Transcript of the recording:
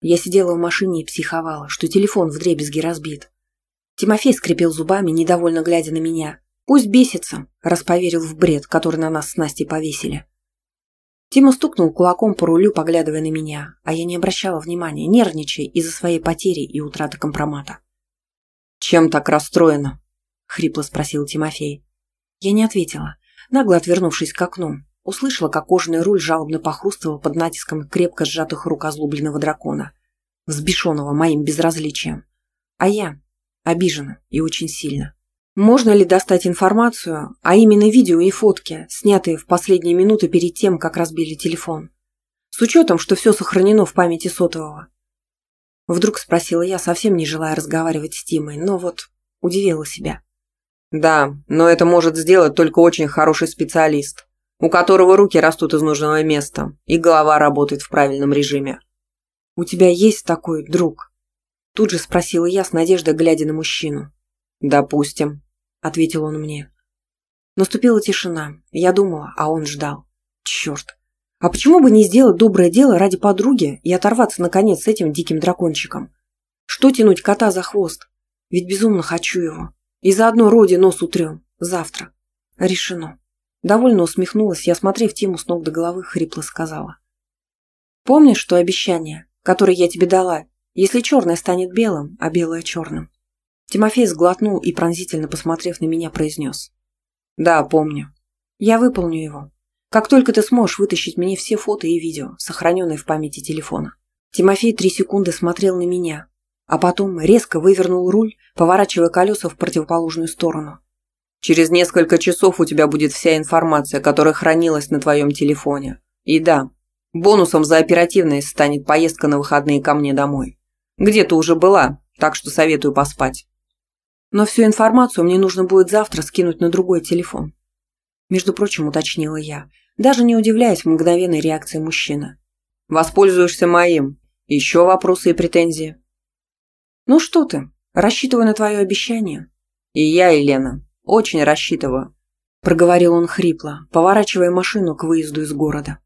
Я сидела в машине и психовала, что телефон вдребезги разбит. Тимофей скрипел зубами, недовольно глядя на меня. Пусть бесится, раз поверил в бред, который на нас с Настей повесили. Тима стукнул кулаком по рулю, поглядывая на меня, а я не обращала внимания, нервничая из-за своей потери и утраты компромата. «Чем так расстроена?» – хрипло спросил Тимофей. Я не ответила, нагло отвернувшись к окну. Услышала, как кожаный руль жалобно похрустывал под натиском крепко сжатых рук озлобленного дракона, взбешенного моим безразличием. А я обижена и очень сильно. Можно ли достать информацию, а именно видео и фотки, снятые в последние минуты перед тем, как разбили телефон? С учетом, что все сохранено в памяти сотового. Вдруг спросила я, совсем не желая разговаривать с Тимой, но вот удивила себя. Да, но это может сделать только очень хороший специалист, у которого руки растут из нужного места и голова работает в правильном режиме. «У тебя есть такой друг?» Тут же спросила я с надеждой, глядя на мужчину. «Допустим», — ответил он мне. Наступила тишина. Я думала, а он ждал. Черт. А почему бы не сделать доброе дело ради подруги и оторваться, наконец, с этим диким дракончиком? Что тянуть кота за хвост? Ведь безумно хочу его. И заодно Роди нос утрем. Завтра. Решено. Довольно усмехнулась я, смотрев Тиму с ног до головы, хрипло сказала. Помнишь что обещание, которое я тебе дала, если черное станет белым, а белое черным? Тимофей сглотнул и, пронзительно посмотрев на меня, произнес. «Да, помню. Я выполню его. Как только ты сможешь вытащить мне все фото и видео, сохраненные в памяти телефона». Тимофей три секунды смотрел на меня, а потом резко вывернул руль, поворачивая колеса в противоположную сторону. «Через несколько часов у тебя будет вся информация, которая хранилась на твоем телефоне. И да, бонусом за оперативность станет поездка на выходные ко мне домой. Где ты уже была, так что советую поспать». Но всю информацию мне нужно будет завтра скинуть на другой телефон. Между прочим, уточнила я, даже не удивляясь мгновенной реакции мужчины. Воспользуешься моим. Еще вопросы и претензии? Ну что ты, рассчитываю на твое обещание. И я, Елена, очень рассчитываю. Проговорил он хрипло, поворачивая машину к выезду из города.